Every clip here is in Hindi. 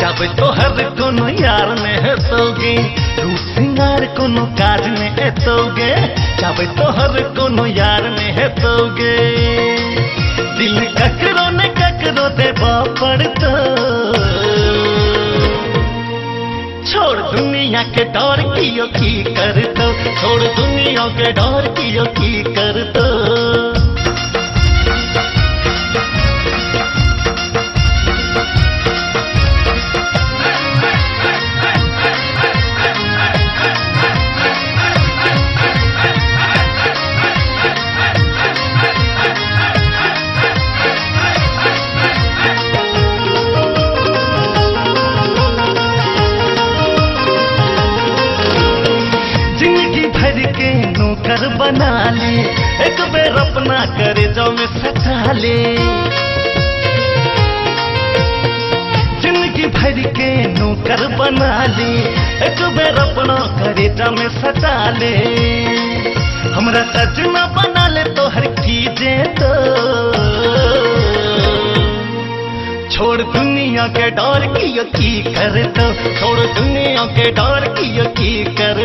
जब तोहर कोनो यार में हंसोगे रूप सिंगार कोनो काज में एतोगे जब तोहर कोनो यार में हंसोगे दिल ककरो ने ककरो देबा पड़तो छोड़ दुनिया के डर कियो की कर दो छोड़ दुनिया के डर कियो की बना ले एक बेर अपना करे जाओ में सटा ले ज़िंदगी भर के नौकर बना ले एक बेर अपना करे जाओ में सटा ले हमरा सजना बना ले तो हर कीजे तो। छोड़ दुनिया के डर की की कर दो छोड़ दुनिया के डर की की कर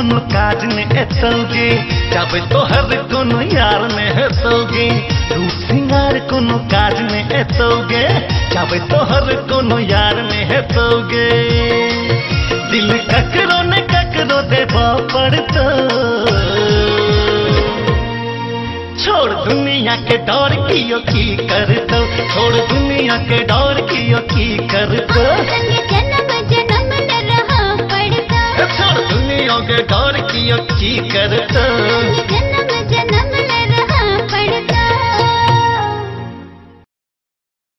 कोनो काज में एतोगे जब तोहर कोनो यार में हंसोगे रूप सिंगार कोनो काज में एतोगे जब तोहर कोनो यार में हंसोगे दिल ककरो ने ककरो देबा पड़तो। छोड़ दुनिया के डर कियो की कर दो छोड़ दुनिया के डर कियो की कर दो के डर की अच्छी जन्म